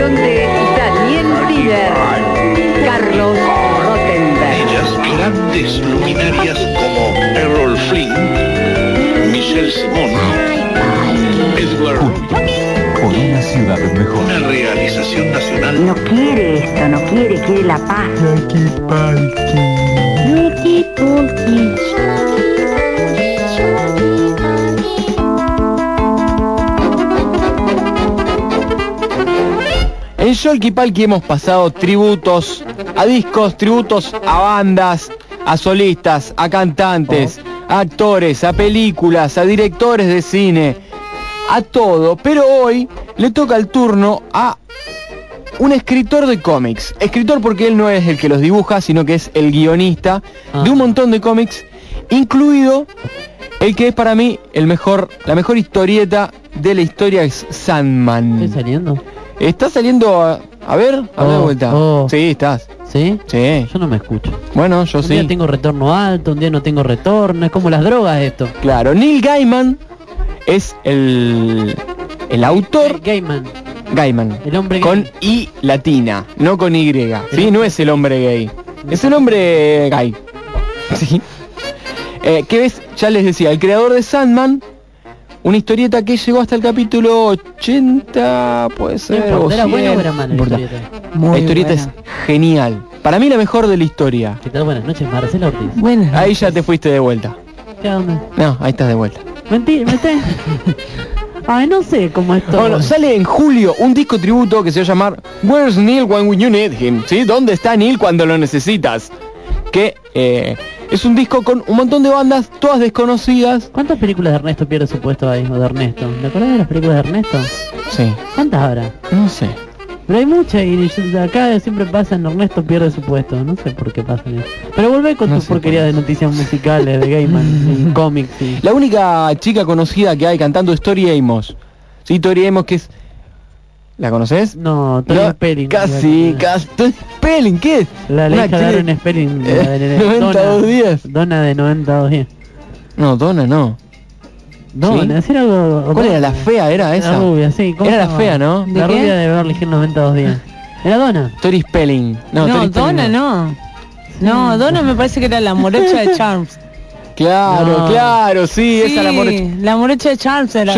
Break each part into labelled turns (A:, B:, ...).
A: dirección de Daniel Tiller, Carlos Rottenberg.
B: Ellas, grandes luminarias como Errol Flynn, Michelle Simon, Edward
C: Por una ciudad mejor.
B: una realización nacional
A: No quiere esto, no quiere, quiere la paz.
D: En Sholky Palki hemos pasado tributos a discos, tributos a bandas, a solistas, a cantantes, a actores, a películas, a directores de cine, a todo. Pero hoy le toca el turno a un escritor de cómics. Escritor porque él no es el que los dibuja, sino que es el guionista
E: Ah.
D: de un montón de cómics, incluido el que es para mí el mejor, la mejor historieta de la historia es Sandman.
E: ¿Estoy saliendo?
D: Está saliendo a, a ver, a
E: Oh,
D: vuelta.
E: oh.
D: Sí, estás.
E: ¿Sí?
D: Sí.
E: Yo no me escucho.
D: Bueno, yo
E: un
D: sí.
E: día tengo retorno alto, un día no tengo retorno. Es como las drogas esto.
D: Claro, Neil Gaiman es el el autor
E: Gaiman.
D: Gaiman.
E: El hombre
D: con
E: gay.
D: I latina, no con Y. Sí, no es el hombre gay. Es el hombre gay. Sí. Eh, que ves, ya les decía, el creador de Sandman, una historieta que llegó hasta el capítulo 80, puede
E: No
D: ser.
E: importa,
D: o
E: ¿Era buena
D: 100,
E: o era mala
D: no
E: la historieta?
D: La historieta es genial. Para mí la mejor de la historia.
E: ¿Qué tal? Buenas noches, Marcela Ortiz.
F: Bueno,
D: Ahí ya te fuiste de vuelta.
E: ¿Qué onda?
D: No, ahí estás de vuelta.
E: Mentira, ¿me Ay, no sé cómo esto.
D: Bueno, sale en julio un disco tributo que se va a llamar Where's Neil When You Need Him? ¿Sí? ¿Dónde está Neil cuando lo necesitas? Que eh, es un disco con un montón de bandas, todas desconocidas.
E: ¿Cuántas películas de Ernesto pierde su puesto ahí? O de Ernesto. ¿Te acuerdas de las películas de Ernesto?
D: Sí,
E: ¿Cuántas habrá?
D: no sé.
E: Pero hay muchas y acá siempre pasa en Ernesto pierde su puesto. No sé por qué pasa eso. Pero volvé con
D: No
E: tus porquerías de noticias musicales, de Gaiman, y cómics y...
D: La única chica conocida que hay cantando es Tori Amos. Sí, Tori Amos que es... ¿La conoces?
E: No, Tony
D: No,
E: Spelling.
D: Casi, casi. Tony Spelling, ¿qué es?
E: La, la
D: Una
E: hija de Spelling.
D: Eh,
E: la de-
D: 92
E: Donna-
D: días.
E: Donna de 92 días.
D: No, Donna no.
E: Donna,
D: ¿Sí?
E: decir algo...
D: ¿Cuál era la fea? Era
E: La
D: esa.
E: rubia, sí. ¿cómo
D: Era la fea, ¿no?
E: La
F: ¿De qué?
E: rubia de Beverly Hills 92 días. Era Donna.
D: Tori Spelling. No,
F: no,
D: Tori Spelling
F: Donna no. No, Donna me parece que era la morocha de Charms.
D: Claro,
E: No.
D: claro, sí, esa es la morocha.
F: la morocha de Charms era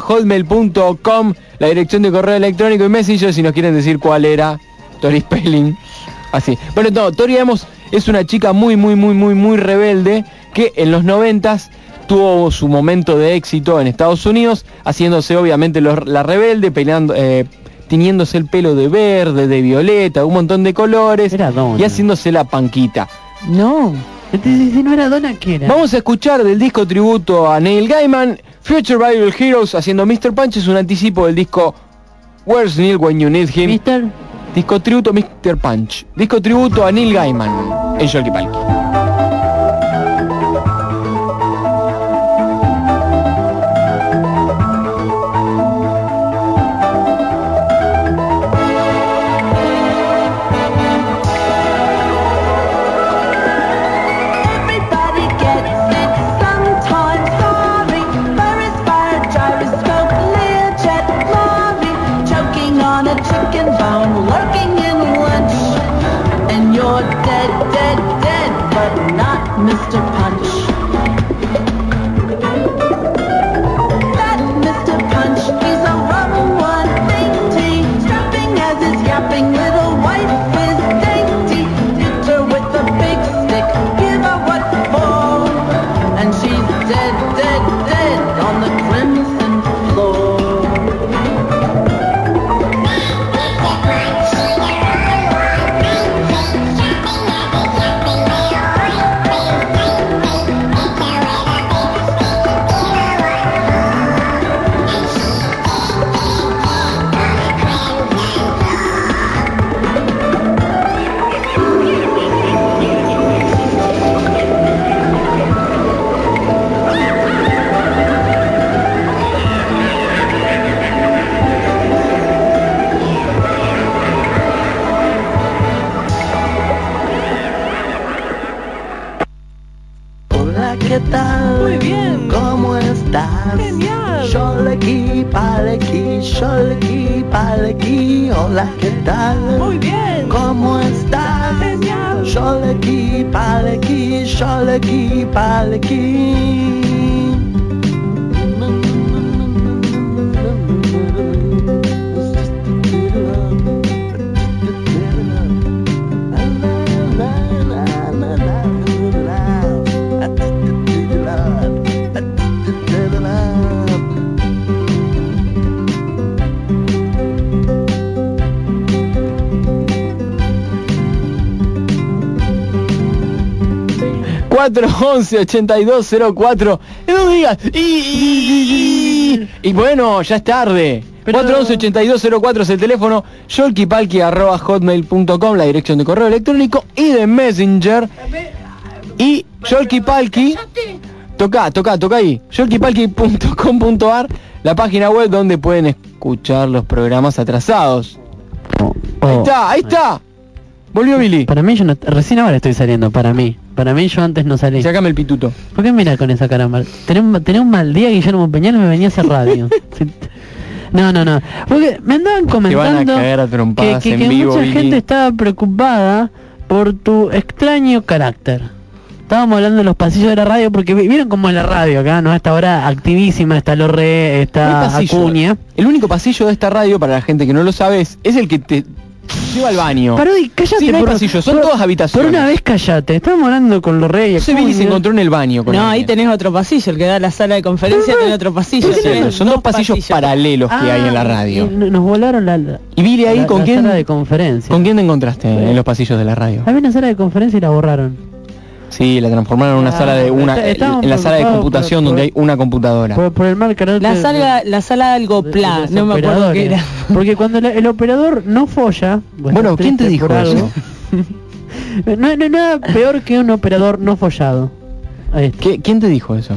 D: hotmail.com la dirección de correo electrónico y Messenger si nos quieren decir cuál era Tori Spelling. Así. Bueno, no, Tori Amos es una chica muy, muy, muy, muy, muy rebelde que en los noventas tuvo su momento de éxito en Estados Unidos, haciéndose obviamente los- la rebelde, peleando, eh, tiñéndose el pelo de verde, de violeta, un montón de colores y haciéndose la panquita.
F: No.
E: Entonces, si no era Donna, ¿qué era?
D: Vamos a escuchar del disco tributo a Neil Gaiman, Future Bible Heroes haciendo Mr. Punch, es un anticipo del disco Where's Neil When You Need Him,
E: Mister...
D: disco tributo Mr. Punch, disco tributo a Neil Gaiman en Sholky Palki.
G: palagi, palagi. 411 8204.
D: Y no digas. Y, y, y, y, bueno, ya es tarde.
E: Pero...
D: 411-8204 es el teléfono, yolkipalki.hotmail.com, la dirección de correo electrónico y de Messenger. Y yolkipalki, toca, toca, toca ahí, yolkipalki.com.ar, la página web donde pueden escuchar los programas atrasados. Ahí está, ahí está. Volvió Billy.
E: Para mí yo no, recién ahora estoy saliendo, para mí. Para mí yo antes no salí.
D: Sácame el pituto.
E: ¿Por qué mira con esa cara mal? Tenés, un- mal día Guillermo Peñal me venía a hacer radio. No, no, no. Porque me andaban comentando
D: a trompadas
E: que, que-
D: en
E: que
D: vivo,
E: mucha
D: Billy.
E: gente estaba preocupada por tu extraño carácter. Estábamos hablando de los pasillos de la radio porque vi- vieron cómo es la radio acá, ¿no? Esta hora activísima, está Lorre, está
D: pasillo.
E: Acuña.
D: El único pasillo de esta radio, para la gente que no lo sabe, es, es el que te lleva al baño.
E: Parodi, cállate.
D: Sí, no hay
E: por,
D: pasillo, son
E: por-
D: todas habitaciones.
E: Por una vez cállate. Estábamos hablando con Lorre y
D: No sé, Billy se encontró en el baño con
F: No, ahí tenés otro pasillo, el que da a la sala de conferencia tiene otro pasillo.
D: Son dos pasillos, paralelos que hay en la
E: Ah,
D: radio.
E: y Nos volaron la, la,
D: Y Billy ahí
E: la-
D: con
E: la
D: quién
E: sala de conferencia.
D: ¿Con quién te encontraste en los pasillos de la radio?
E: Había una sala de conferencia y la borraron.
D: Sí, la transformaron en una
E: Ah,
D: sala de una
E: está- estábamos
D: en la sala de computación
E: por-
D: donde hay una computadora.
E: Por, por el mal carácter.
F: La
E: de-
F: sala, la sala de algo
E: de- de
F: plan,
E: los
F: no me acuerdo qué era.
E: Porque cuando la- el operador no folla.
D: Bueno, ¿quién te dijo eso?
E: no, no hay nada peor que un operador no follado.
D: ¿Qué- ¿Quién te dijo eso?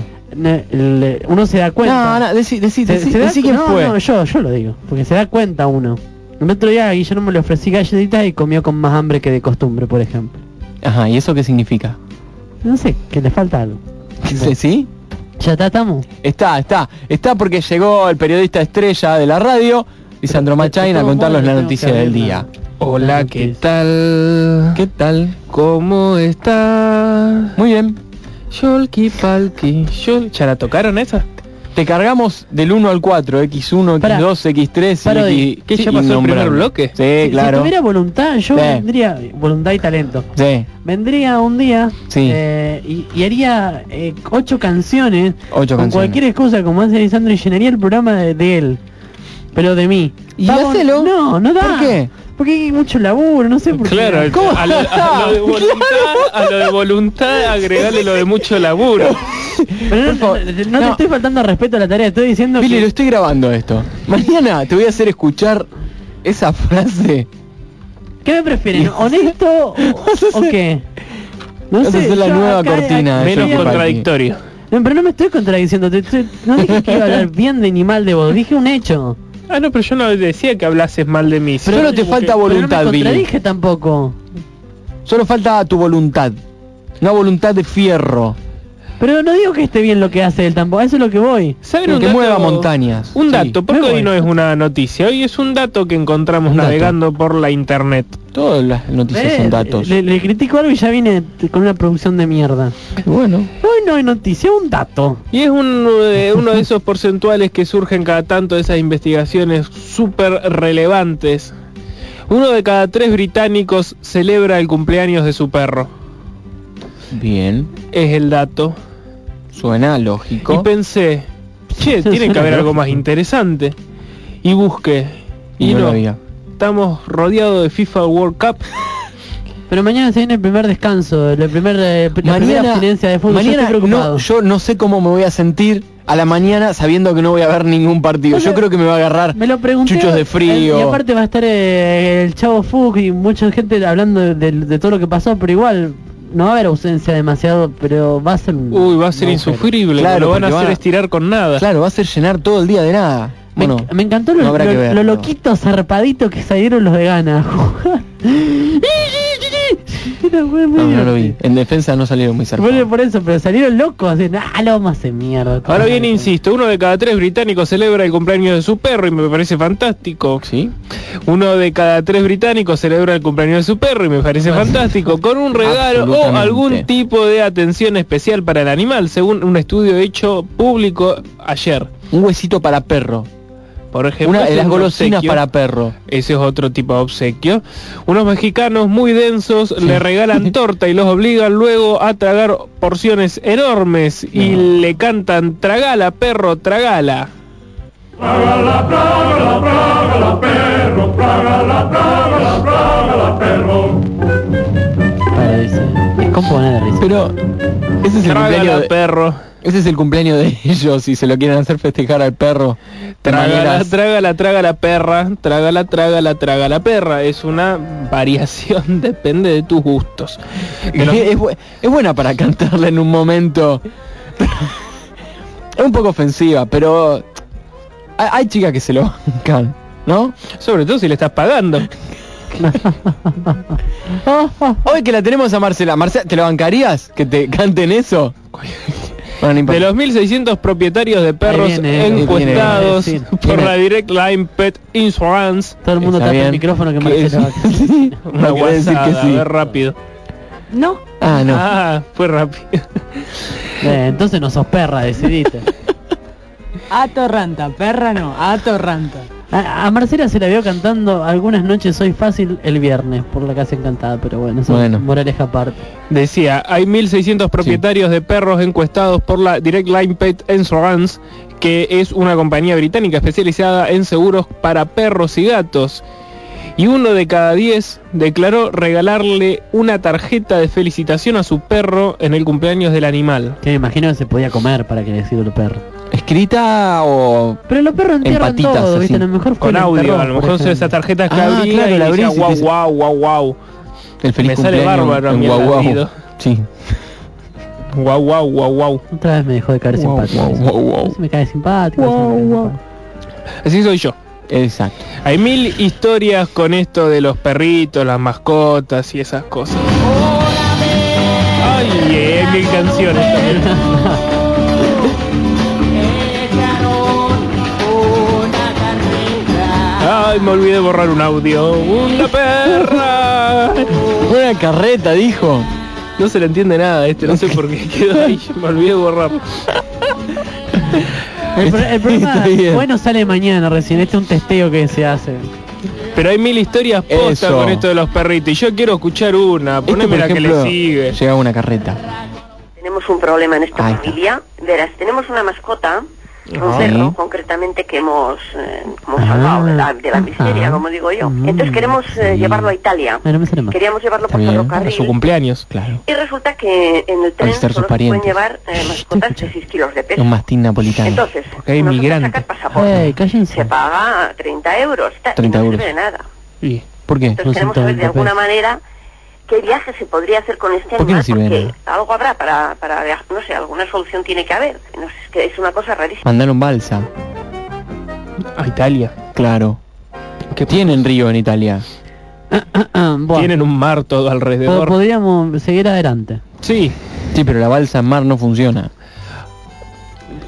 E: Uno se da cuenta.
D: No, no, decí, decí,
E: Se-
D: decí-
E: se da-
D: decí quién
E: no,
D: fue.
E: no, yo, yo lo digo, porque se da cuenta uno. El otro día a Guillermo le ofrecí galletitas y comió con más hambre que de costumbre, por ejemplo.
D: Ajá, ¿y eso qué significa?
E: No sé, que le falta algo.
D: ¿Sí? ¿Sí?
E: Ya está, estamos.
D: Está, está, está porque llegó el periodista estrella de la radio, Lisandro Machain, a contarnos la noticia del día.
E: la-
H: Hola,
E: la
H: ¿qué tal?
D: ¿Qué tal?
H: ¿Cómo está?
D: Muy bien.
H: Yolki Palki. Yol- ¿Ya la tocaron esa?
D: Te cargamos del 1 al 4, X1,
E: Pará.
D: X2, X3
E: Pará,
D: y
H: ¿qué, ya
D: sí,
H: pasó el primer
D: innombrable.
H: bloque?
D: Sí,
E: Si-
D: claro.
E: Si tuviera voluntad, yo
D: Sí.
E: vendría, voluntad y talento.
D: Sí,
E: Vendría un día
D: Sí.
E: eh, y, y haría eh, ocho canciones
D: ocho
E: con
D: canciones.
E: cualquier excusa como hace Lisandro y llenaría el programa de, de él, pero de mí.
D: ¿Y
E: Vamos-? No, no da.
D: ¿Por qué?
E: Porque hay mucho laburo, no sé por
H: Claro,
E: qué.
D: ¿Cómo?
H: a lo, a lo de voluntad, a lo de voluntad agregarle lo de mucho laburo.
E: Pero no, te estoy faltando al respeto a la tarea, estoy diciendo
D: Billy,
E: que...
D: lo estoy grabando esto. Mañana te voy a hacer escuchar esa frase.
E: ¿Qué me prefieren? ¿Honesto o, o qué? No
D: hacer la nueva
E: acá-
D: cortina
E: acá-
H: Menos contradictorio.
E: No, pero no me estoy contradiciendo, te- te- no dije que iba a hablar bien de ni mal de vos, dije un hecho.
H: Ah, no, pero yo no decía que hablases mal de mí.
D: Pero Solo te falta
H: que-
D: voluntad,
E: pero no me
D: Billy.
E: contradije tampoco.
D: Solo falta tu voluntad. Una voluntad de fierro.
E: Pero no digo que esté bien lo que hace él tampoco, a eso es lo que voy.
H: ¿Saben un
D: que
H: dato-
D: mueva montañas.
H: Un
D: Sí.
H: dato, porque hoy no es una noticia, hoy es un dato que encontramos navegando por la internet.
D: Todas las noticias
E: Eh,
D: son datos.
E: Le, le critico algo y ya viene con una producción de mierda.
D: Bueno.
E: Hoy no hay noticia, un dato.
H: Y es uno de, uno de esos porcentuales que surgen cada tanto de esas investigaciones súper relevantes. Uno de cada tres británicos celebra el cumpleaños de su perro.
D: Bien.
H: Es el dato.
D: Suena lógico.
H: Y pensé, che, tiene que haber algo más interesante. Y busqué.
D: Y
H: Y
D: no lo
H: no,
D: había.
H: estamos rodeados de FIFA World Cup.
E: Pero mañana se viene el primer descanso, la primera, la primera
D: Mañana,
E: abstinencia de fútbol. Yo
D: mañana
E: preocupado.
D: no, yo no sé cómo me voy a sentir a la mañana sabiendo que no voy a ver ningún partido. Yo creo que me va a agarrar
E: Me lo pregunté.
D: chuchos de
E: eh,
D: frío.
E: Y aparte va a estar eh, el Chavo Fug y mucha gente hablando de, de- de todo lo que pasó, pero igual no va a haber ausencia demasiado, pero va a ser un...
H: Uy, va a ser insufrible.
D: Claro,
H: lo van a hacer
D: van a-
H: estirar con nada.
D: Claro, va a ser llenar todo el día de nada.
E: Me,
D: Bueno,
E: me encantó lo,
D: no
E: lo- loquito zarpadito que salieron los de Gana. Era muy, muy
D: No, no lo vi. En defensa no salieron muy
E: Bueno,
D: cercanos.
E: por eso, pero salieron locos, así, ah, lo vamos a hacer mierda.
H: Ahora bien, insisto, uno de cada tres británicos celebra el cumpleaños de su perro y me parece fantástico.
D: ¿Sí?
H: Uno de cada tres británicos celebra el cumpleaños de su perro y me parece fantástico, con un regalo o algún tipo de atención especial para el animal, según un estudio hecho público ayer.
D: Un huesito para perro.
H: Por ejemplo,
D: Una de las golosinas
H: obsequio.
D: para perro.
H: Ese es otro tipo de obsequio. Unos mexicanos muy densos le regalan torta y los obligan luego a tragar porciones enormes y le cantan tragala, perro, tragala.
E: Es compone de risa.
D: Pero ese es el cumpleaños de,
H: perro.
D: ese es el cumpleaños de ellos y se lo quieren hacer festejar al perro.
H: Trágala,
D: maneras-
H: trágala, trágala, perra. Trágala, trágala, trágala, perra. Es una variación, depende de tus gustos.
D: Es buena para cantarla en un momento. es un poco ofensiva, pero hay, hay chicas que se lo bancan, ¿no?
H: sobre todo si le estás pagando.
D: Hoy que la tenemos a Marcela. Marcela, ¿te lo bancarías? ¿Que te canten eso? Bueno, no importa.
H: De los 1.600 propietarios de perros
E: viene,
H: encuestados
E: viene.
H: por
D: Viene.
H: la Direct Line Pet Insurance.
E: Todo el mundo
D: Está
E: tapa el micrófono que
D: Que
E: Marcelo
D: es-
E: va a-
D: Sí,
H: Una
D: no decir que
H: a
D: sí.
H: ver rápido.
A: No,
D: Ah, no.
H: Ah, fue rápido.
E: Eh, entonces no sos perra, decidiste.
F: Atorranta, perra no, atorranta.
E: A, a Marcela se la vio cantando algunas noches Soy Fácil el viernes por la casa encantada, pero bueno, eso
D: Bueno.
E: es moraleja aparte.
H: Decía, hay 1.600 propietarios de perros encuestados por la Direct Line Pet Insurance, que es una compañía británica especializada en seguros para perros y gatos. Y uno de cada 10 declaró regalarle una tarjeta de felicitación a su perro en el cumpleaños del animal.
E: Que me imagino que se podía comer para que decirlo los perros.
D: ¿Escrita o...?
E: Pero los perros entierran
D: patitas,
E: todo,
D: así.
E: ¿viste? A lo mejor fue
H: Con
E: el
H: audio,
E: enterró,
H: a lo mejor son
E: ejemplo.
H: esas tarjetas que
D: Ah,
H: abría
D: claro,
H: y
D: la
H: decía,
D: te-
H: guau, guau, guau.
D: El feliz
H: Me sale
D: cumpleaños
H: bárbaro a
D: en guau, guau. Sí.
H: Guau, guau, guau, guau.
E: Otra vez me dejó de caer
D: Guau,
E: simpático. A veces me cae simpático. simpático.
H: Así soy yo.
D: Exacto.
H: Hay mil historias con esto de los perritos, las mascotas y esas cosas. Ay, eh, hay mil canciones también. Ay, me olvidé de borrar un audio. Una perra.
D: Una carreta, dijo.
H: No se le entiende nada a este, no sé por qué quedó ahí. Me olvidé de borrar.
E: El, pro- el
D: bien.
E: bueno sale mañana recién. Este es un testeo que se hace.
H: Pero hay mil historias posta
D: Eso.
H: con esto de los perritos. Y yo quiero escuchar una.
D: Este,
H: Poneme
D: por
H: la que
D: ejemplo,
H: le sigue.
D: Llega una carreta.
I: Tenemos un problema en esta
D: Ahí está.
I: familia. Verás, tenemos una mascota, un concretamente que hemos, eh, hemos
E: Ah,
I: salvado de la, de la miseria, como digo yo.
E: Mm,
I: Entonces queremos eh, llevarlo a Italia.
E: No.
I: Queríamos llevarlo por ferrocarril.
H: su cumpleaños.
D: Claro.
I: Y resulta que en el tren solo se pueden llevar eh, mascotas de 6 kilos de peso.
D: Un mastín napolitano.
I: Entonces,
H: Porque hay
I: uno se puede
H: inmigrantes.
I: sacar pasaporte.
E: Ey, cállense.
I: Se paga 30 euros. ta- y
D: 30
I: no
D: euros.
I: sirve de nada.
H: Y
D: ¿Por qué?
I: Entonces
E: Son
I: queremos saber de
E: 120
I: alguna manera qué viaje se podría hacer con este
D: ¿Por qué no
I: animal,
D: sirve de
I: porque algo habrá para, para viajar, no sé, alguna solución tiene que haber. No sé, es que es una cosa rarísima.
D: Mandaron balsa.
H: a Italia.
D: Claro. Que tienen río en Italia.
E: Buah,
H: Tienen un mar todo alrededor.
E: podríamos seguir adelante.
H: Sí,
D: Sí, pero la balsa en mar no funciona.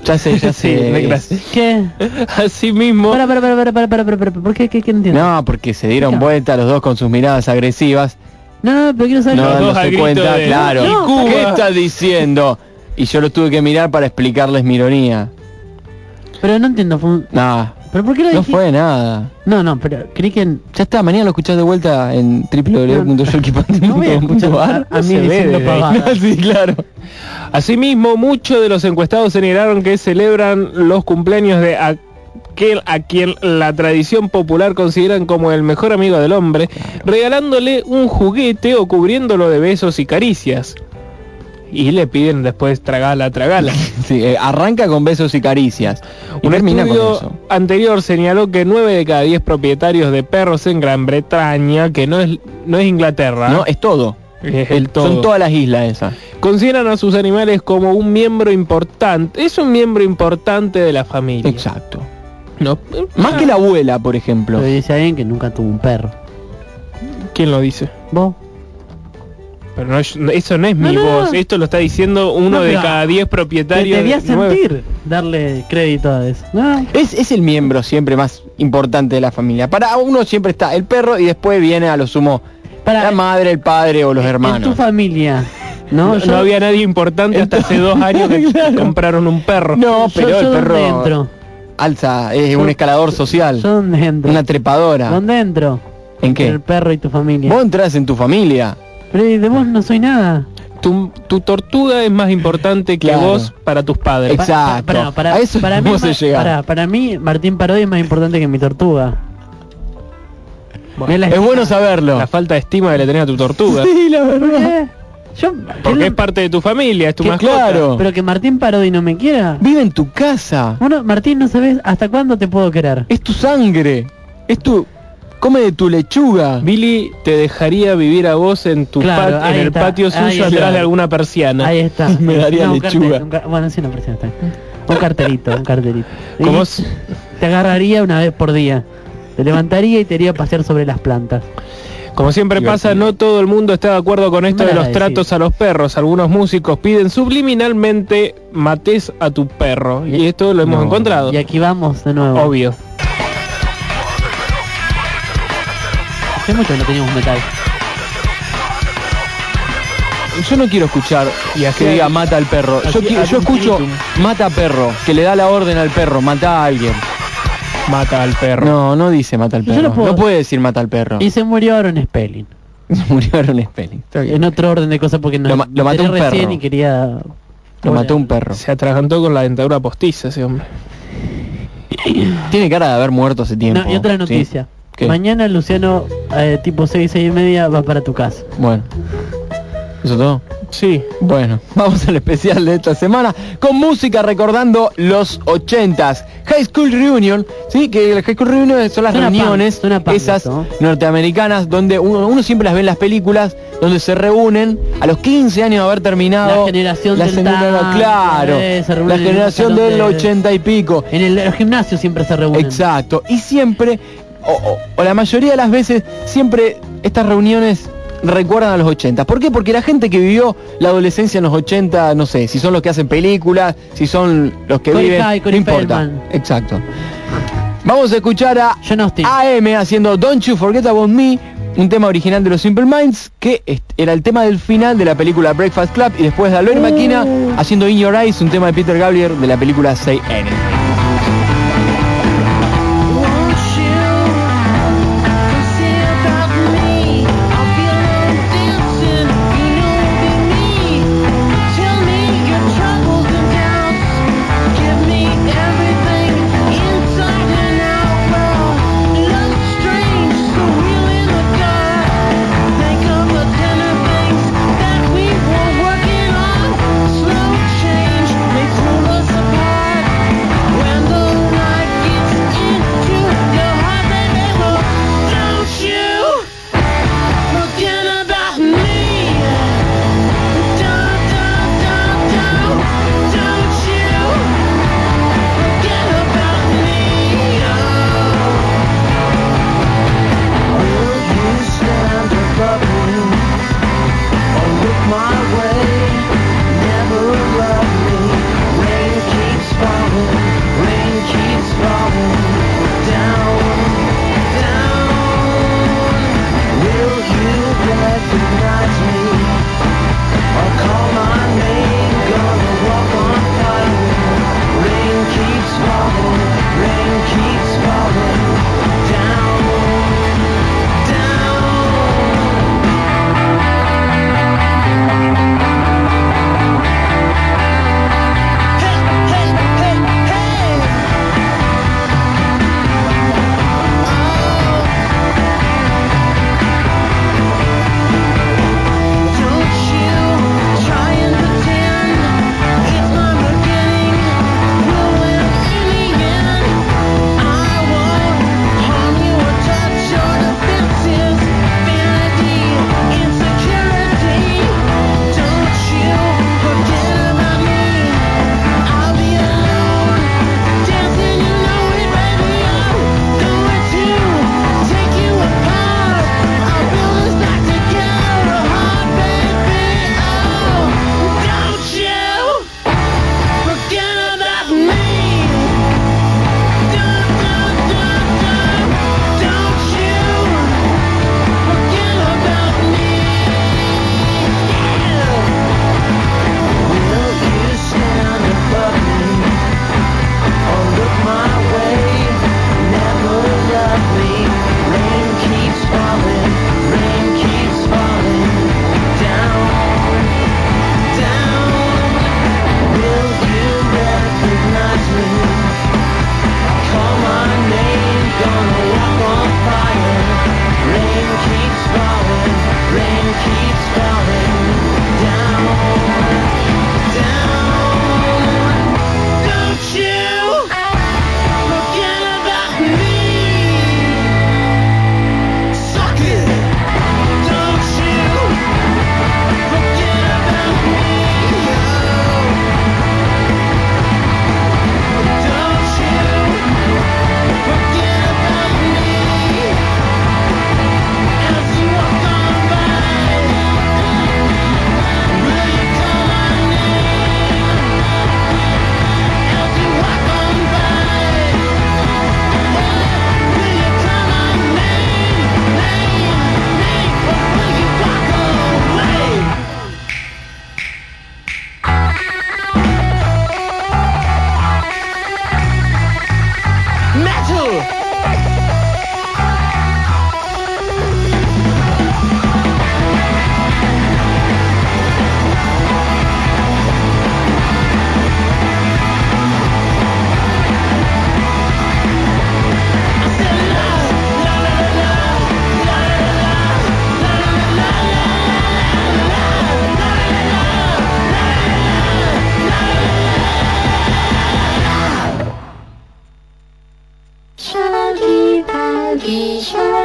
D: Ya sé, ya
H: Sí,
D: sé.
H: gracias.
E: ¿Qué?
H: así mismo.
E: Para, para, para, para, para, para, para, ¿por qué? ¿Qué, qué no entiendo?
D: No, porque se dieron vuelta los dos con sus miradas agresivas.
E: No, no, pero quiero saber...
D: No dándose
H: grito
D: cuenta,
H: de-
D: claro.
H: ¡Y Cuba!
D: ¿Qué estás diciendo? Y yo lo tuve que mirar para explicarles mi ironía.
E: Pero no entiendo. fue un-
D: Nah,
E: ¿Pero por qué lo
D: no
E: dijiste?
D: fue nada.
E: No, no, pero creí que...
D: Ya está, mañana lo escuchás de vuelta en
E: No voy a escuchar
D: www.yolkipante.com.ar.
E: a, mí
H: se
E: diciendo pavadas.
D: sí, claro.
H: Asimismo, muchos de los encuestados señalaron que celebran los cumpleaños de aquel a quien la tradición popular consideran como el mejor amigo del hombre, regalándole un juguete o cubriéndolo de besos y caricias. Y le piden después tragala, tragala.
D: Sí, eh, arranca con besos y caricias. Y
H: Un
D: termina con
H: estudio
D: eso.
H: anterior señaló que 9 de cada 10 propietarios de perros en Gran Bretaña, que no es, no es Inglaterra,
D: No, es todo.
H: es
D: El-
H: el todo,
D: Son todas las islas esas.
H: consideran a sus animales como un miembro importante. Es un miembro importante de la familia.
D: Exacto.
H: No,
D: Más que la abuela, por ejemplo.
E: Lo dice alguien que nunca tuvo un perro.
H: ¿Quién lo dice?
E: ¿Vos?
H: Pero no es- no- eso no es mi
E: No, no.
H: voz, esto lo está diciendo uno
E: No,
H: de
E: pero-
H: cada 10
E: Te
H: propietarios.
E: debía
H: de nueve-
E: sentir darle crédito a eso. No,
D: Es, es el miembro siempre más importante de la familia. Para uno siempre está el perro y después viene a lo sumo
E: para
D: la madre, el padre o los
E: En tu
D: hermanos.
E: familia.
H: No,
E: No,
H: no
E: yo,
H: había nadie importante hasta hace dos años que
D: Claro.
H: compraron un perro.
D: No,
E: yo-
D: pero
E: yo
D: el
E: ¿dónde
D: perro
E: entro?
D: Alza, es
E: Yo-
D: un escalador social,
E: ¿Yo dónde entro?
D: una trepadora.
E: ¿Dónde entro?
D: ¿En
E: Entre
D: qué?
E: El perro y tu familia.
D: Vos entras en tu familia.
E: Pero de vos no soy nada.
H: Tu, tu tortuga es más importante que
D: Claro.
H: vos para tus padres.
D: Ex- Exacto.
E: Pa- para,
D: A eso
E: para mí,
D: llegar.
E: para- para mí, Martín Parodi es más importante que mi tortuga.
H: Bueno,
E: Es la
D: Es
E: estima-
D: bueno saberlo.
H: La falta de estima que le tenés a tu tortuga.
D: Sí, la verdad.
E: Yo,
H: Porque
E: que
H: es parte de tu familia, es tu
D: Que
H: mascota.
D: claro.
E: pero que Martín Parodi no me quiera.
D: Vive en tu casa.
E: Bueno, Martín, no sabes hasta cuándo te puedo querer.
D: Es tu sangre. Es tu come de tu lechuga.
H: Billy te dejaría vivir a vos en tu
E: Claro,
H: pat- en el
E: está,
H: patio suyo atrás de alguna persiana.
E: Ahí está.
D: Me daría lechuga.
E: cartel, un car- bueno, sí, una presión está. Un cartelito, un
H: Como s-
E: te agarraría una vez por día. Te levantaría y te haría pasear sobre las plantas.
H: Como siempre pasa, no todo el mundo está de acuerdo con esto de los tratos a los perros. Algunos músicos piden subliminalmente mates a tu perro. Y esto lo hemos
D: No.
H: encontrado.
E: Y aquí vamos de nuevo.
H: Obvio.
E: Hace mucho que no teníamos metal.
D: Yo no quiero escuchar
H: Y así
D: que diga mata al perro. Yo, yo escucho mata perro, que le da la orden al perro, mata a alguien.
H: Mata al perro.
D: No, no dice mata al perro.
E: no puedo-
D: No puede decir mata al perro.
E: Y se murió Aaron Spelling.
D: Se murió Aaron Spelling.
E: En otro orden de cosas porque no
D: Lo ma- lo mató un
E: recién
D: perro.
E: y quería
D: Lo mató un perro.
H: Se atragantó con la dentadura postiza ese hombre.
D: Tiene cara de haber muerto hace tiempo.
E: No, y otra
D: ¿sí?
E: noticia.
D: ¿Qué?
E: Mañana Luciano, eh, tipo 6, 6 y media, va para tu casa.
D: Bueno. ¿Eso todo?
H: Sí.
D: Bueno, vamos al especial de esta semana con música recordando los 80s. High School Reunion, ¿sí? Que el High School Reunion son las
E: Suena
D: reuniones,
E: punk
D: esas norteamericanas, donde uno, uno siempre las ve en las películas, donde se reúnen a los 15 años de haber terminado.
E: La generación
D: la
E: del
D: Claro,
E: eh,
D: la generación
E: salón
D: del
E: de-
D: 80 y pico.
E: En el, los gimnasios siempre se reúnen.
D: Exacto. Y siempre, o, o- o la mayoría de las veces, siempre estas reuniones recuerdan a los 80. ¿Por qué? Porque la gente que vivió la adolescencia en los 80, no sé, si son los que hacen películas, si son los que
E: Cory
D: viven,
E: High,
D: no importa.
E: Feldman.
D: Exacto. Vamos a escuchar a
E: John Austin.
D: AM haciendo Don't You Forget About Me, un tema original de los Simple Minds, que era el tema del final de la película Breakfast Club, y después de Albert Maquina haciendo In Your Eyes, un tema de Peter Gabriel de la película Say Anything.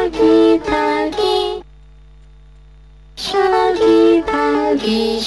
D: ी
J: तादि शादि
K: भागी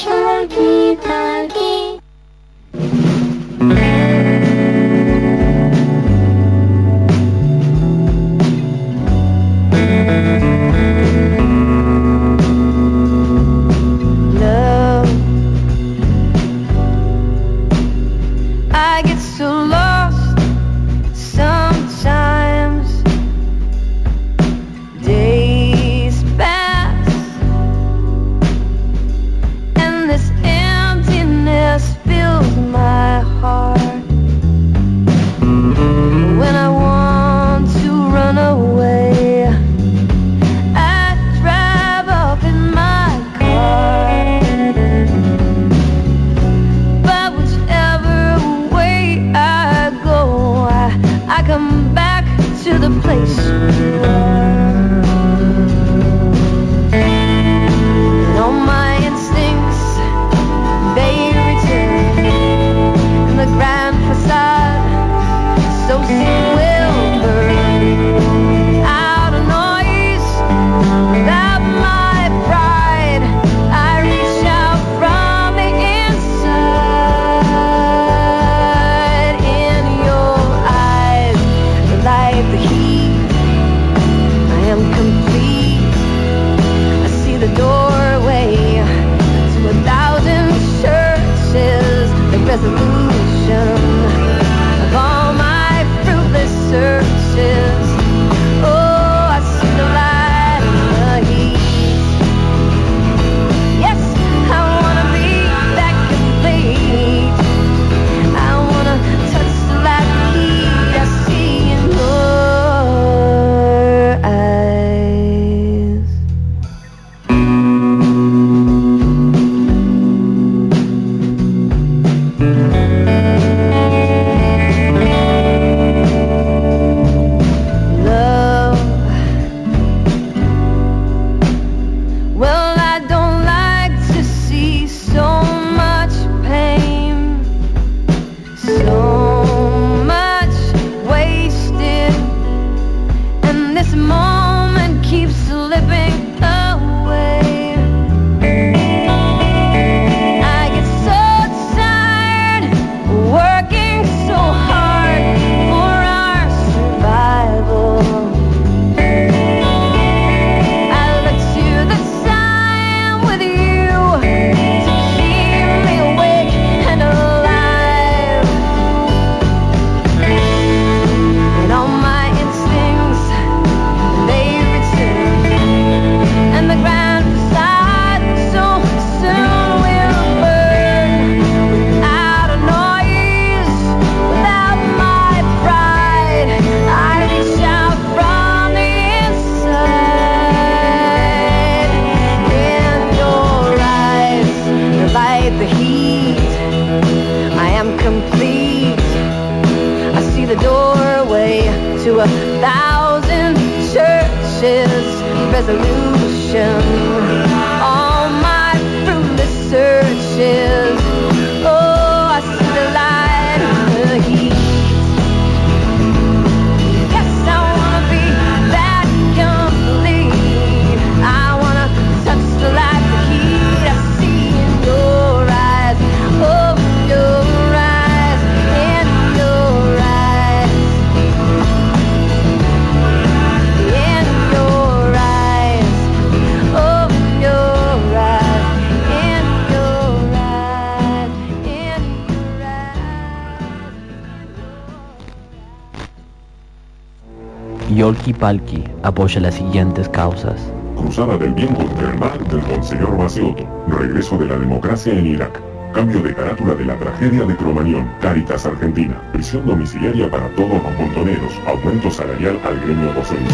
K: Palqui apoya las siguientes causas.
L: Cruzada del bien contra el mal del Monseñor Basioto. Regreso de la democracia en Irak. Cambio de carátula de la tragedia de Cromañón, Caritas Argentina. Prisión domiciliaria para todos los montoneros. Aumento salarial al gremio docente.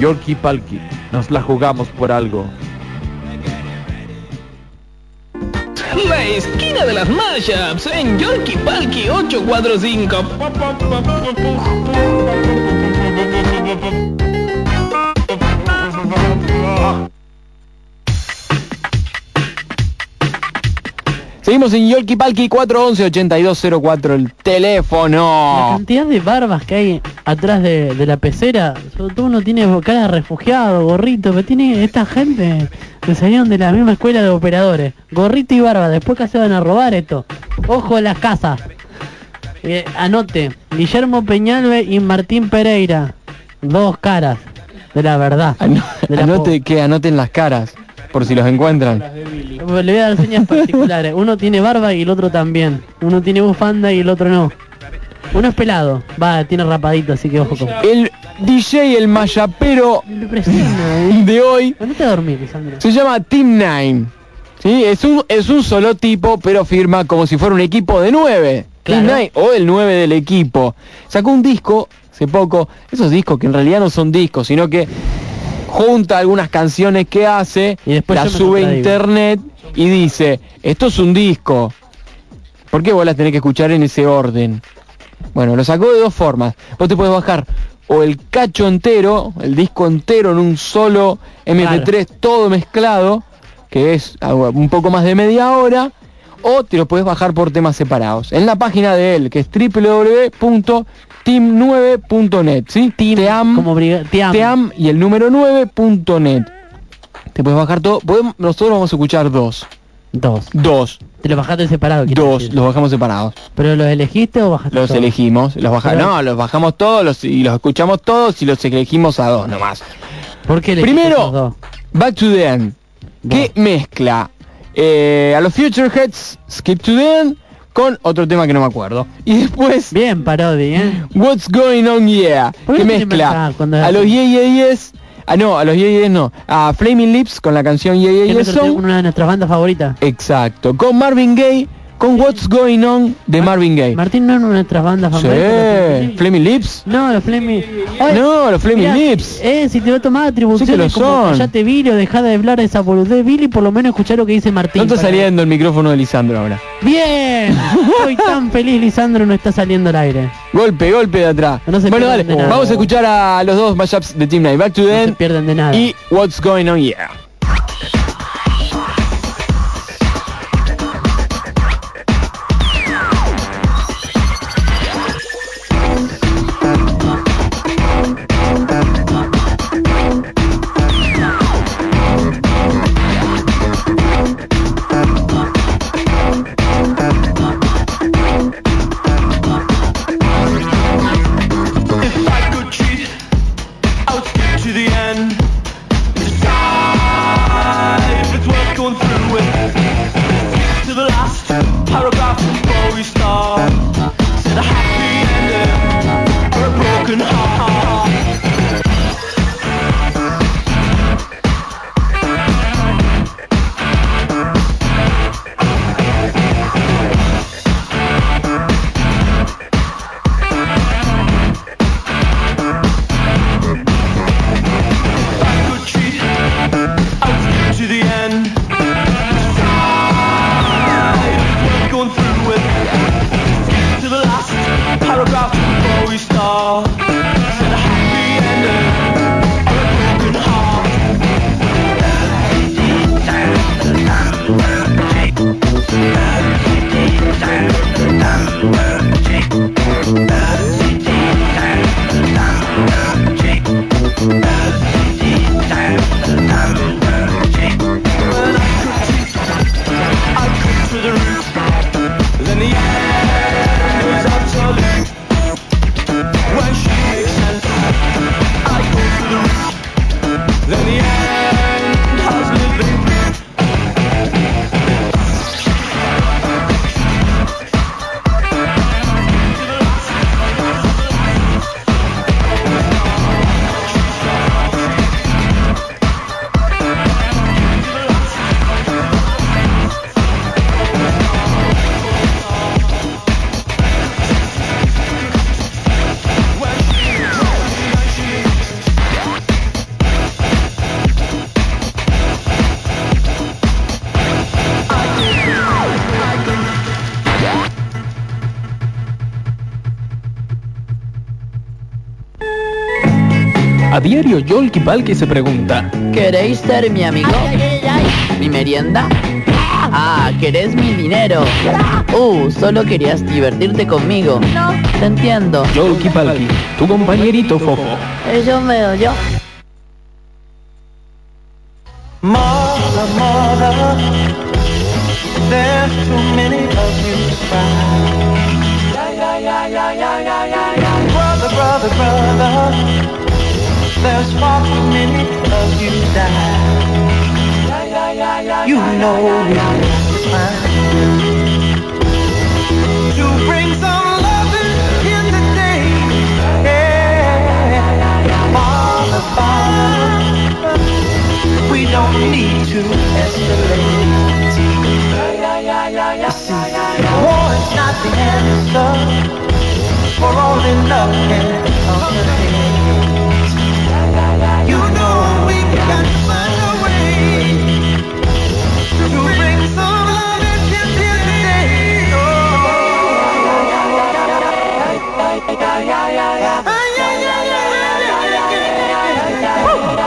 C: Yorkie Palki, nos la jugamos por algo.
M: La esquina de las mashups en Yorkie Palki 845.
D: Seguimos en Yolki Palki 411-8204, el teléfono.
E: La cantidad de barbas que hay atrás de, la pecera, sobre todo uno tiene cara de refugiado, gorrito, que tiene esta gente que salieron de la misma escuela de operadores. Gorrito y barba, después que se van a robar esto. Ojo a las casas. Eh, anote, Guillermo Peñalve y Martín Pereira. Dos caras de la verdad. De la
D: Anote que anoten las caras, por si los encuentran.
E: Le voy a dar señas particulares. Uno tiene barba y el otro también. Uno tiene bufanda y el otro no. Uno es pelado. Va, tiene rapadito, así que ojo con...
D: El DJ, el mayapero de hoy,
E: No te dormir, Lisandro.
D: se llama Team Nine. ¿Sí? Es un, es un solo tipo, pero firma como si fuera un equipo de nueve.
E: Claro.
D: O el 9 del equipo. Sacó un disco hace poco, esos discos que en realidad no son discos, sino que junta algunas canciones que hace,
E: después
D: las sube a internet y dice, esto es un disco. ¿Por qué vos las tenés que escuchar en ese orden? Bueno, lo sacó de dos formas. Vos te puedes bajar o el cacho entero, el disco entero en un solo MP3 todo mezclado, que es un poco más de media hora, o te lo puedes bajar por temas separados. En la página de él, que es www.team9.net, ¿sí? Team,
E: como team.
D: team y el número 9.net. Te puedes bajar todo. podemos- nosotros vamos a escuchar dos.
E: Dos.
D: Dos.
E: Te los bajaste separado. quiero
D: Dos,
E: decir.
D: los bajamos separados.
E: ¿Pero los elegiste o bajaste
D: Los
E: todos?
D: elegimos, los baja-
E: Pero-
D: no, los bajamos todos los, y los escuchamos todos y los elegimos a dos nomás.
E: ¿Por qué
D: Primero? Back to the End, que mezcla eh, a los Future Heads, Skip to the End, con otro tema que no me acuerdo. Y después...
E: Bien, Parodi, ¿eh?
D: What's Going On Yeah,
E: ¿Por
D: que mezcla a los? Yeah Yeah Yes, ah no, a los Yeah Yes no, a Flaming Lips con la canción Yeah Yeah
E: ¿Qué
D: Yes
E: nuestro-
D: Song,
E: una de nuestras bandas favoritas.
D: exacto, con Marvin Gaye, con What's Going On de Marvin Gaye.
E: Martín no es una de nuestras bandas
D: Sí,
E: favoritas.
D: Flaming Lips.
E: No, los Flaming...
D: No, los Flaming
E: Mirá,
D: Lips.
E: Eh, si te va a tomar atribuciones
D: Sí que lo
E: como
D: son.
E: callate Billy o dejá de hablar de esa boludez Billy, por lo menos escuchar lo que dice Martín.
D: No está saliendo el micrófono de Lisandro ahora.
E: ¡Bien! Estoy tan feliz, Lisandro no está saliendo al aire.
D: Golpe, golpe de atrás.
E: No
D: bueno, dale,
E: nada.
D: vamos a escuchar a los dos mashups de Team Night. Back to the
E: No se pierden de nada.
D: y What's Going On Yeah.
M: Diario Yolki Palki se pregunta,
N: ¿Queréis ser mi amigo? ¿Mi merienda? Ah, ¿querés mi dinero? Uh, solo querías divertirte conmigo.
J: No.
N: Te entiendo.
H: Yolki Palki, tu compañerito fofo.
J: Yo veo, yo.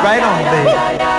O: Right on, baby.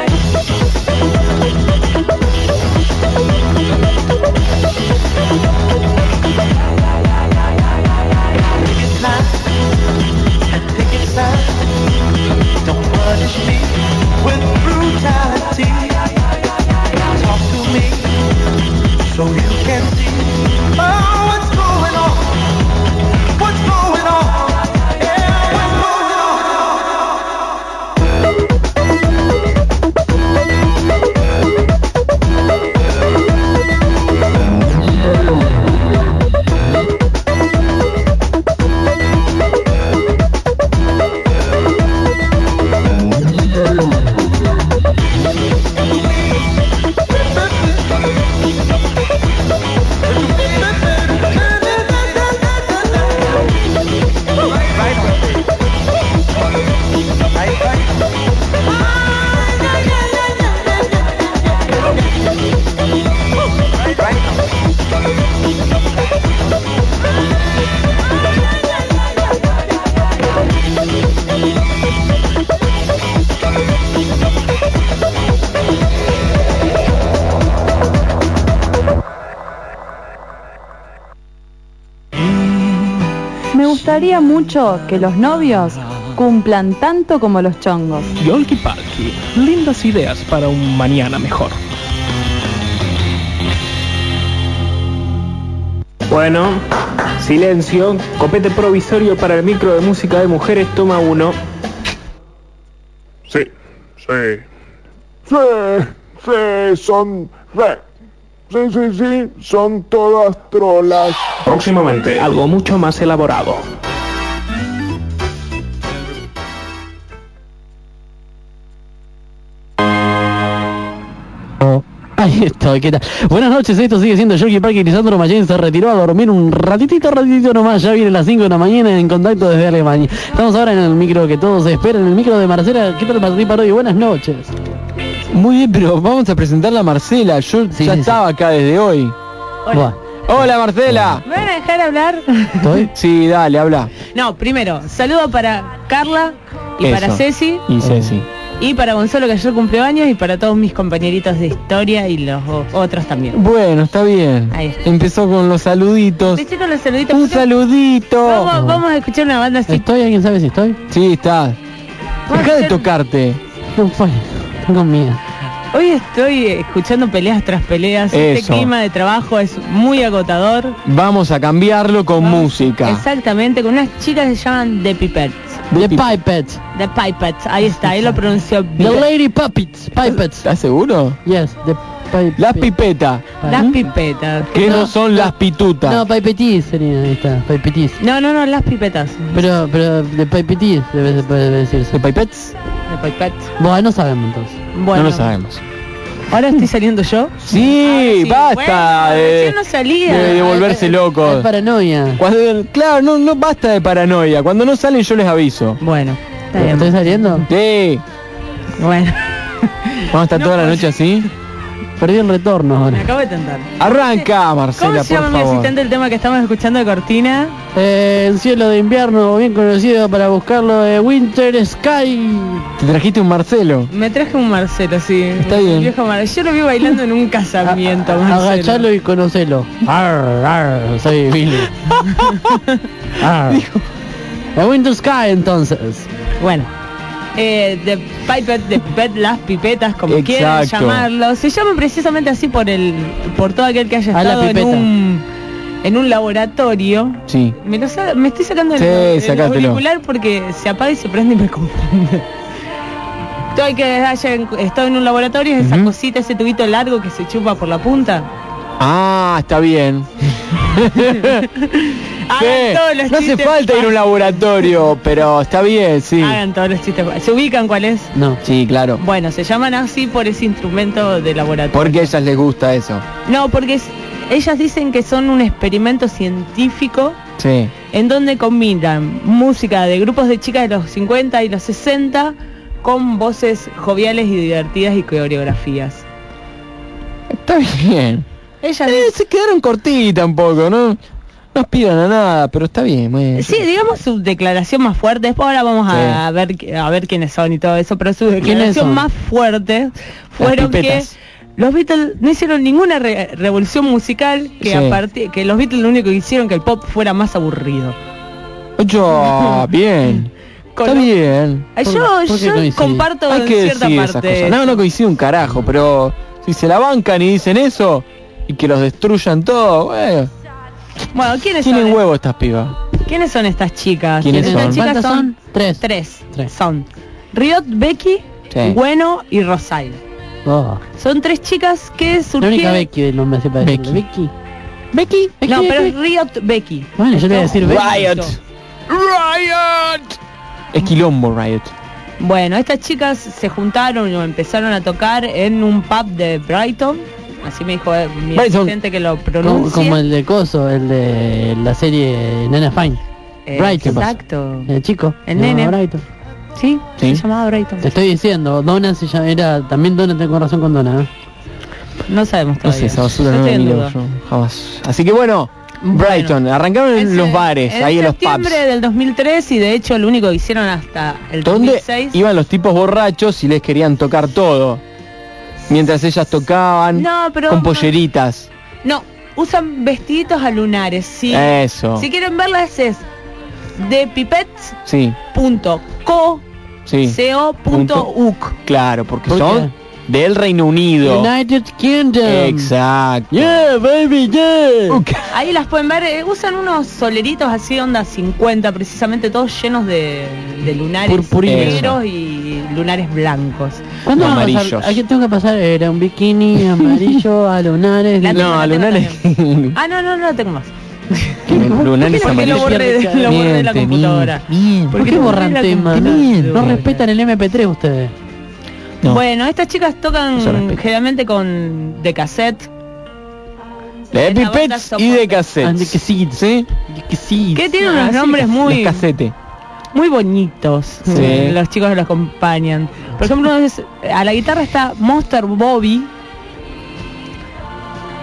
P: Mucho que los novios cumplan tanto como los chongos.
H: Yolki Palki, lindas ideas para un mañana mejor. Bueno, silencio, copete provisorio para el micro de música de mujeres, toma uno.
L: Sí, sí. Sí, sí, son... Sí, sí, sí, son todas trolas.
H: Próximamente, algo mucho más elaborado.
E: Ahí estoy, ¿qué tal? Buenas noches, esto sigue siendo Jorge Parque y Lisandro Mayen se retiró a dormir un ratitito, ratitito nomás, ya viene las 5 de la mañana en contacto desde Alemania. Estamos ahora en el micro que todos esperan, el micro de Marcela. ¿Qué tal Martín Parodi? Buenas noches.
D: Muy bien, pero vamos a presentarla a Marcela. Yo ya estaba acá desde hoy.
F: Hola.
D: Hola Marcela.
F: ¿Me van a dejar hablar?
D: Sí, dale, habla.
F: No, primero, saludo para Carla y
D: Eso.
F: para Ceci
D: Y Ceci.
F: Y para Gonzalo que ayer cumplió años y para todos mis compañeritos de historia y los otros también.
D: Bueno, está bien.
F: Ahí está.
D: Empezó con los saluditos.
F: Estoy con los saluditos.
D: Un saludito.
F: Vamos, vamos a escuchar una banda así.
E: ¿Estoy? ¿Alguien sabe si estoy?
D: Sí, está. Deja de tocarte.
E: No fue. Tengo miedo.
F: Hoy estoy escuchando peleas tras peleas. Este
D: Eso.
F: clima de trabajo es muy agotador.
D: Vamos a cambiarlo con música.
F: Exactamente, con unas chicas que se llaman The Pipets.
E: The Pipets.
F: The Pipets, ahí está, ahí lo pronunció
E: The
F: bien.
E: Lady Puppets. Pipets.
D: ¿Estás seguro?
E: Yes, the Pipets.
D: Las pipetas.
F: Las pipetas.
D: Que no son las pitutas.
E: No, Pipetis sería, ahí está, Pipetis.
F: No, no, no, las pipetas.
E: Pero, pero de Pipetis debe, debe decirse.
D: ¿De pipets?
F: De pipetas.
E: Bueno, no sabemos entonces.
F: Bueno,
D: No lo sabemos.
F: ahora estoy saliendo yo.
D: Sí, basta
F: Bueno,
D: de,
F: no salía.
D: de- de volverse loco.
E: Es paranoia.
D: Cuando, claro, no, no basta de paranoia. Cuando no salen yo les aviso.
F: Bueno, está bien.
E: ¿Estoy saliendo?
D: Sí.
F: Bueno.
D: Vamos a estar toda la noche así.
E: Perdí el retorno
F: Me acabo de tentar.
D: Arranca, Marcela,
F: ¿Cómo se llama
D: por
F: mi
D: favor.
F: asistente el tema que estamos escuchando de Cortina?
E: Eh, el cielo de invierno, bien conocido para buscarlo de Winter Sky.
D: Te trajiste un Marcelo.
F: Me traje un Marcelo, sí.
D: Está bien.
F: viejo Mar- Yo lo vi bailando en un casamiento, Marcelo.
E: Agachalo y conocelo. Arr, arr, soy Billy. Arr. Winter Sky entonces.
F: Bueno. Eh, de Pipet, de Pipet, las pipetas, como quieran
D: Exacto.
F: llamarlo. Se llaman precisamente así por el por todo aquel que haya
E: Ah,
F: estado en un en un laboratorio.
D: Sí.
F: Me, lo sa- me estoy sacando el,
D: Sí,
F: el auricular porque se apaga y se prende y me confunde. Todo el que haya estado en un laboratorio es esa cosita, ese tubito largo que se chupa por la punta.
D: Ah, está bien. Sí,
F: Hagan todos los
D: no hace
F: chistes
D: falta ir a un laboratorio, pero está bien, sí.
F: Hagan todos los chistes. ¿Se ubican cuál es?
E: No.
D: Sí, claro.
F: Bueno, se llaman así por ese instrumento de laboratorio.
D: Porque a ellas les gusta eso.
F: No, porque es- ellas dicen que son un experimento científico
D: Sí.
F: en donde combinan música de grupos de chicas de los 50 y los 60 con voces joviales y divertidas y coreografías.
D: Está bien.
F: Ellas
D: Eh, se quedaron cortitas un poco, ¿no? No aspiran a nada, pero está bien. muy-
F: Sí, digamos su declaración más fuerte. Después ahora vamos a, ver a ver quiénes son y todo eso, pero su
E: ¿Quiénes
F: declaración más fuerte fueron que los Beatles no hicieron ninguna re- revolución musical, que
D: Sí.
F: a partir que los Beatles lo único que hicieron que el pop fuera más aburrido.
D: Yo, bien.
F: Con
D: Está
F: lo-
D: bien.
F: Eh,
E: ¿Por-
F: Yo, yo comparto
D: Hay
F: en
D: que
F: cierta parte.
D: No, no coincide un carajo, pero si se la bancan y dicen eso y que los destruyan todo, bueno,
F: Bueno, ¿quiénes
D: tienen
F: son?
D: huevo estas pibas.
F: ¿Quiénes son estas chicas?
D: ¿Quiénes
F: estas
D: son?
F: chicas
E: ¿Cuántas
F: son
E: son? Tres.
F: tres.
E: Tres.
F: Son Riot, Becky,
D: Sí.
F: Bueno y Rosaile.
E: Oh.
F: Son tres chicas que
E: La única
F: surgieron.
E: Becky del nombre se parece.
D: Becky.
E: Becky.
F: Becky. No, pero es Riot Becky.
E: Bueno, yo le voy a decir Becky.
D: Riot. Riot. Es quilombo Riot.
F: Bueno, estas chicas se juntaron o empezaron a tocar en un pub de Brighton. Así me dijo eh, mi
D: Brighton.
F: asistente que lo pronuncia.
E: como el de Coso, el de la serie Nana Fine.
F: Eh,
E: Brighton.
F: Exacto.
E: El chico.
F: El nene.
E: Brighton.
F: Sí,
D: Sí.
F: se llamaba Brighton.
E: Te estoy diciendo, Donna se llama, era, también Donna tengo razón con Donna. ¿eh?
F: No sabemos
D: No
F: todavía.
D: sé, esa basura no la
F: estoy en
D: miro
F: duda.
D: yo, jamás. Así que bueno, Brighton, arrancaron en los bares, ahí en los pubs.
F: septiembre del 2003 y de hecho lo único que hicieron hasta el
D: donde
F: 2006
D: iban los tipos borrachos y les querían tocar todo. Mientras ellas tocaban
F: No, pero
D: con polleritas.
F: no usan vestiditos a lunares sí
D: Eso.
F: si quieren verlas es de pipets
D: Sí,
F: punto co
D: sí.
F: co punto uk
D: Claro, porque
E: ¿Por
D: son del Reino Unido.
E: United Kingdom.
D: Exacto.
E: Yeah, baby, yeah.
F: ahí las pueden ver eh, usan unos soleritos así onda 50 precisamente todos llenos de, de lunares
E: Purpurinos.
F: negros y lunares blancos
E: ¿Cuándo
D: Amarillos.
E: Aquí tengo que pasar, era un bikini amarillo a lunares.
F: La
D: No, a lunares.
F: ah no no no la tengo más
D: lunares
F: porque lo
D: amarillos.
F: borré de, lo borré de la
D: Miente,
F: computadora
D: miente.
E: ¿Por qué
F: no
E: borran temas? No respetan el MP3 ustedes.
D: No.
F: Bueno, estas chicas tocan generalmente con de cassette.
D: De
F: la
D: pipets y de
E: Ah, de
D: cassettes.
E: que sí,
D: ¿Sí?
E: que sí.
F: Que tienen
D: Ah,
F: unos nombres muy muy bonitos.
D: Sí.
F: eh, Los chicos que los acompañan. Por ejemplo, es- a la guitarra está Monster Bobby.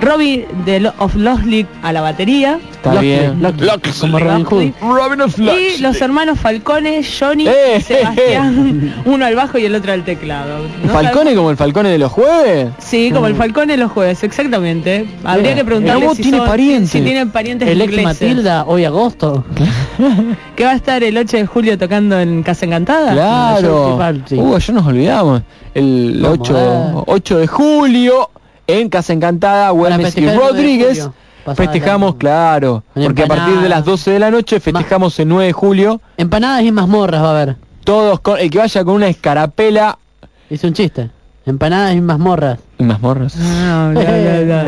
F: Robbie de Lo- of Losley a la batería.
D: Está bien.
E: Locksley,
D: Locksley.
E: como Robin Hood.
D: Robin of
F: Y los hermanos Falcone, Johnny
D: Eh,
F: y Sebastián, uno al bajo y el otro al teclado. ¿No
D: ¿Falcone como el Falcone de los jueves?
F: Sí, como el Falcone los jueves, exactamente. Habría que preguntarle si,
D: tiene
F: son-
D: parientes.
F: si tienen parientes
E: El ex
F: ingleses.
E: Matilda, hoy agosto.
F: Que va a estar el 8 de julio tocando en Casa Encantada.
D: Claro.
E: Palchi.
D: Uh, ya nos olvidamos. El
E: Vamos,
D: 8,
E: dale.
D: 8 de julio en Casa Encantada, Güemes y
E: festejar el 9 de
D: Rodríguez. Festejamos,
E: la-
D: claro.
E: Una
D: Porque a partir de las 12 de la noche festejamos el 9 de julio.
E: Empanadas y mazmorras va a haber.
D: Todos con, el que vaya con una escarapela
E: Hice un chiste. Empanadas y mazmorras.
D: y mazmorras.
F: Ah, bla, bla,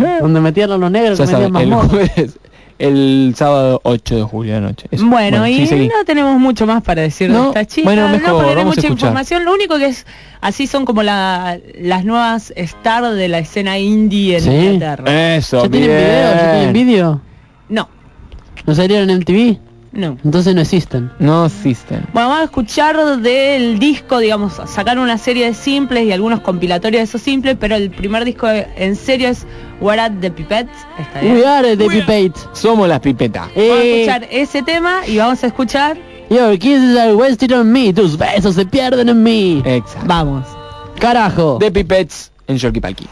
F: bla.
E: Donde a los negros
D: Ya
E: que
D: saben, el
E: mazmorras.
D: jueves, el sábado 8 de julio de noche. Eso.
F: Bueno, y
D: sí,
F: no tenemos mucho más para decir de
D: No,
F: esta chica.
D: bueno, mejor,
F: no
D: vamos
F: mucha
D: escuchar.
F: información. Lo único que es, así son como la, las nuevas stars de la escena indie en
E: Sí.
F: Inglaterra.
D: Eso,
E: ¿Ya tienen video? ¿Ya tienen
D: bien.
E: video?
F: No,
E: ¿No salieron en MTV?
F: No.
E: Entonces no existen.
K: No existen.
F: Bueno, vamos a escuchar del disco, digamos, sacaron una serie de simples y algunos compilatorios de esos simples, pero el primer disco en serio es What Are the Pipettes.
E: We are the Pipettes.
K: Somos las pipetas.
F: Vamos a
E: eh.
F: escuchar ese tema y vamos a escuchar...
E: Your kisses are wasted on me, tus besos se pierden en mí.
K: Exacto.
F: Vamos.
E: Carajo.
K: The Pipettes en Yorkie Palki.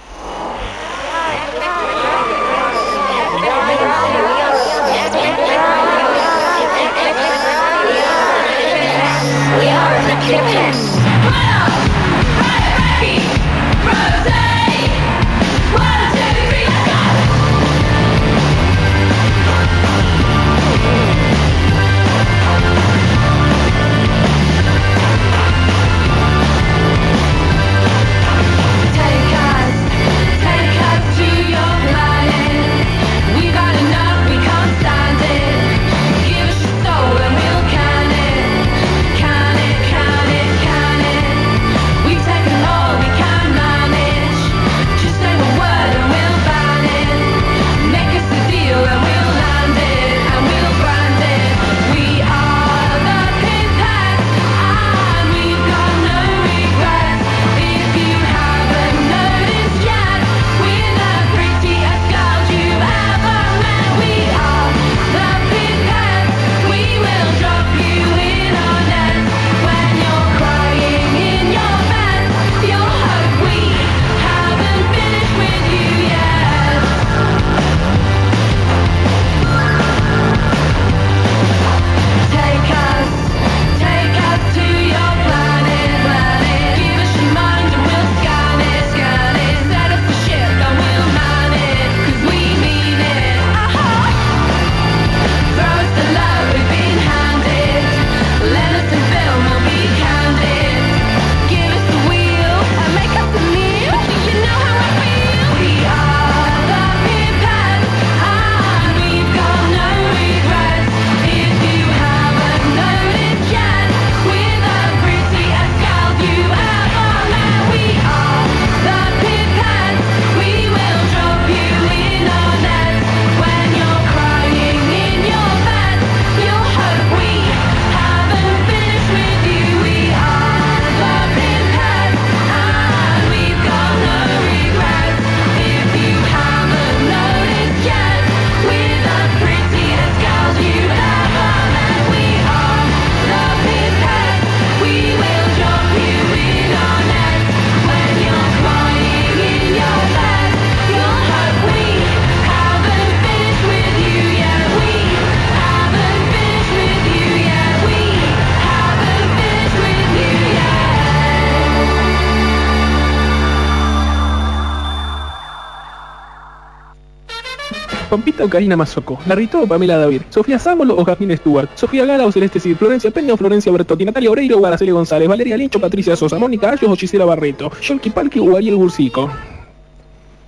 Q: Pampita o Karina Mazzocco, Larrito o Pamela David, Sofía Sámolo o Jasmine Stewart, Sofía Gala o Celeste Cid, Florencia Peña o Florencia Bertotti, Natalia Oreiro o Araceli González, Valeria Lincho, Patricia Sosa, Mónica Ayos o Gisela Barreto, Yolki Palki o Ariel Bursico.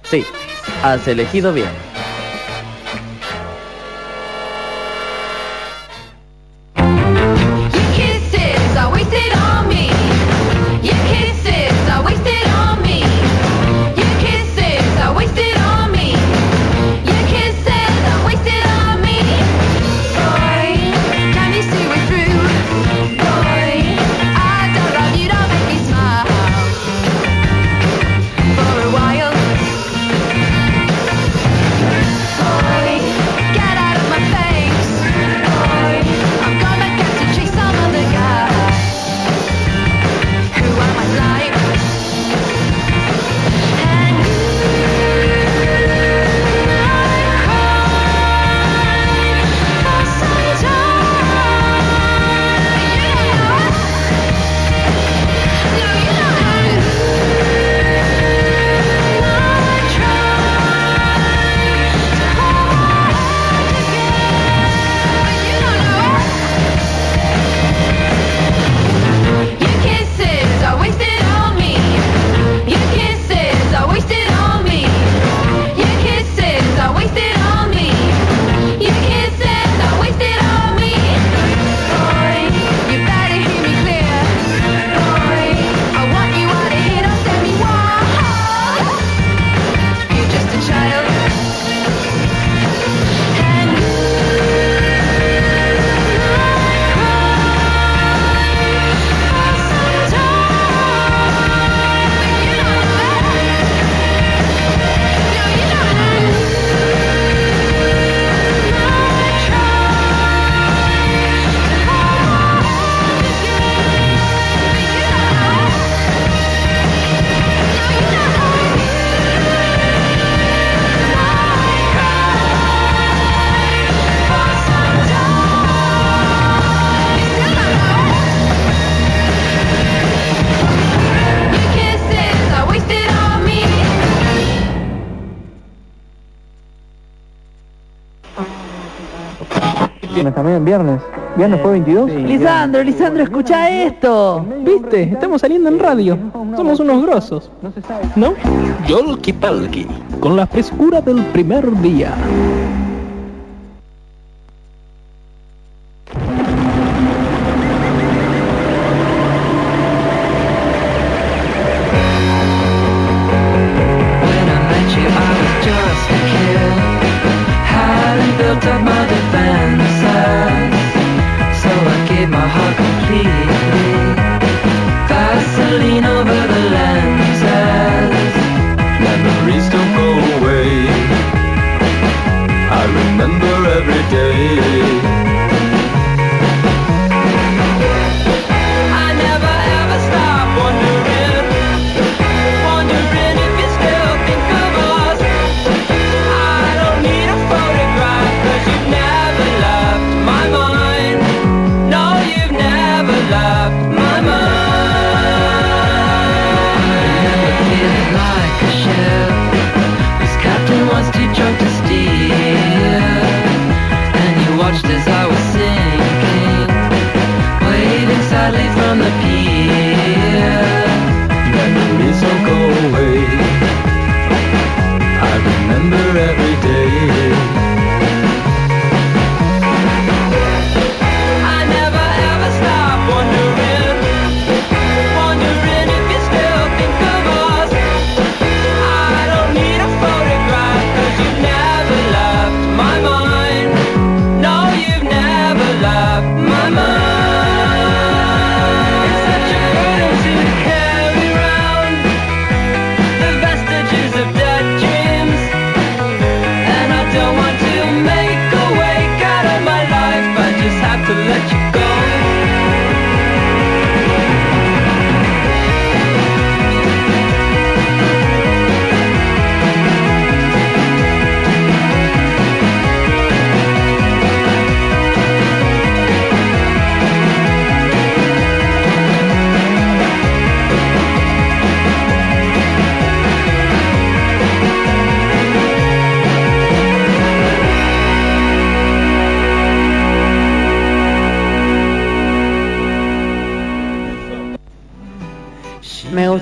N: Sí, has elegido bien.
D: viernes. Fue 22?
N: Lisandro, Lisandro, escucha esto.
R: ¿Viste? Estamos saliendo en radio. Somos unos grosos. ¿No? Yolki Palki, con la frescura del primer día.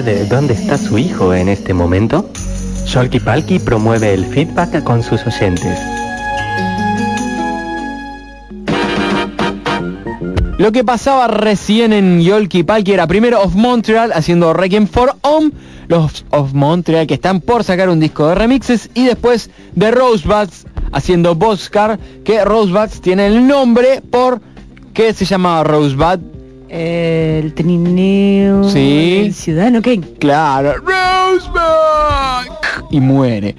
K: Usted de dónde está su hijo en este momento? Sholky Palki promueve el feedback con sus oyentes.
D: Lo que pasaba recién en Yolki Palki era primero Of Montreal haciendo Requiem for Home, los Of Montreal que están por sacar un disco de remixes y después The Rosebuds haciendo Boscar, que Rosebuds tiene el nombre por ¿qué se llamaba Rosebud?
F: El trineo.
D: Sí.
F: El ciudadano Kane.
D: Claro. Rosebud. Y muere.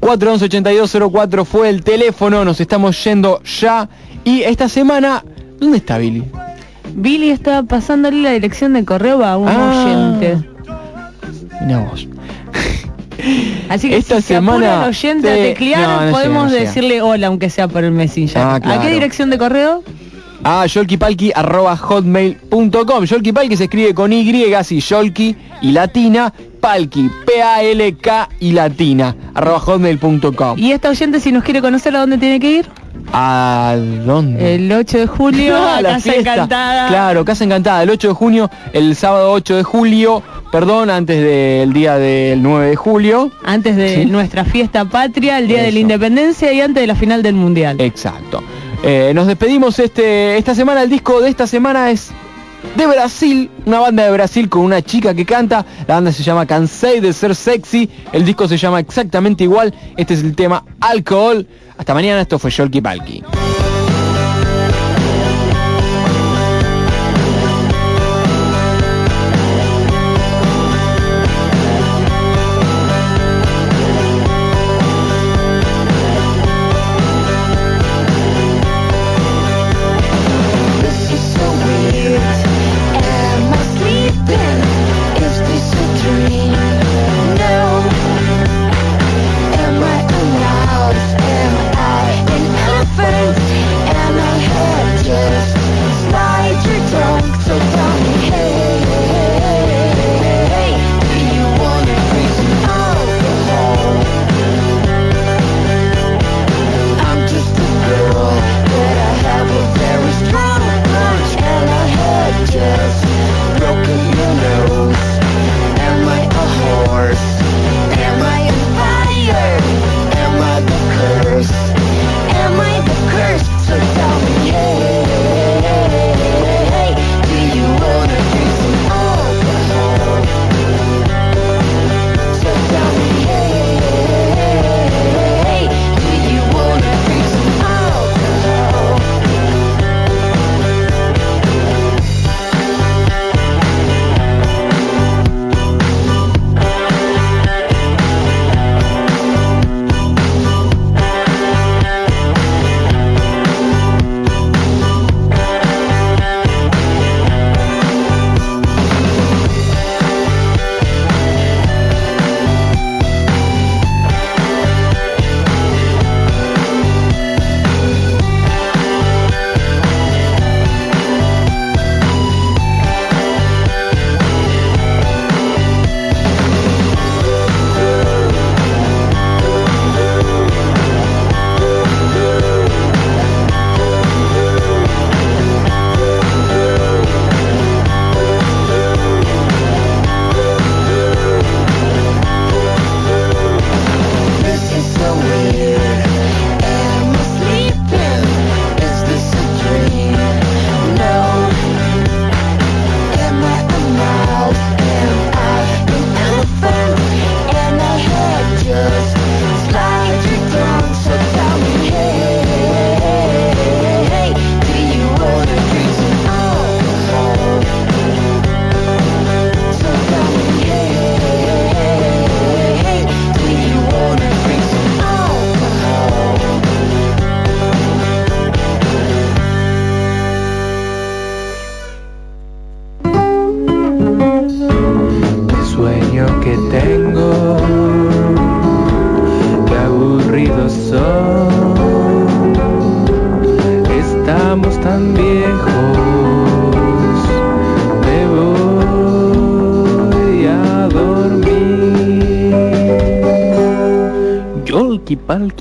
D: 411-8204 fue el teléfono, nos estamos yendo ya. Y esta semana, ¿dónde está Billy?
F: Billy está pasándole la dirección de correo a un
D: Ah.
F: oyente.
D: Vos.
F: Así que
D: Esta
F: si se
D: semana
F: el oyente a
D: te-
F: teclear,
D: no, no llega,
F: podemos
D: no
F: decirle hola, aunque sea por el Messenger.
D: Ah,
F: ¿A
D: claro.
F: qué dirección de correo?
D: A yolkipalki.hotmail.com Yolkipalki se escribe con Y, así Yolki y latina, Palki, P-A-L-K y latina, arroba hotmail.com.
F: Y esta oyente, si nos quiere conocer, ¿a dónde tiene que ir?
D: ¿A dónde?
F: El 8 de julio,
D: Ah,
F: a
D: la
F: Casa
D: fiesta.
F: Encantada.
D: Claro, Casa Encantada, el 8 de junio, el sábado 8 de julio, perdón, antes del día del 9 de julio.
F: Antes de
D: Sí.
F: nuestra fiesta patria, el día de la independencia y antes de la final del mundial.
D: Exacto. Eh, nos despedimos este esta semana. El disco de esta semana es de Brasil, una banda de Brasil con una chica que canta. La banda se llama Cansei de ser sexy. El disco se llama exactamente igual. Este es el tema Alcohol. Hasta mañana, esto fue
K: Yolki Palki.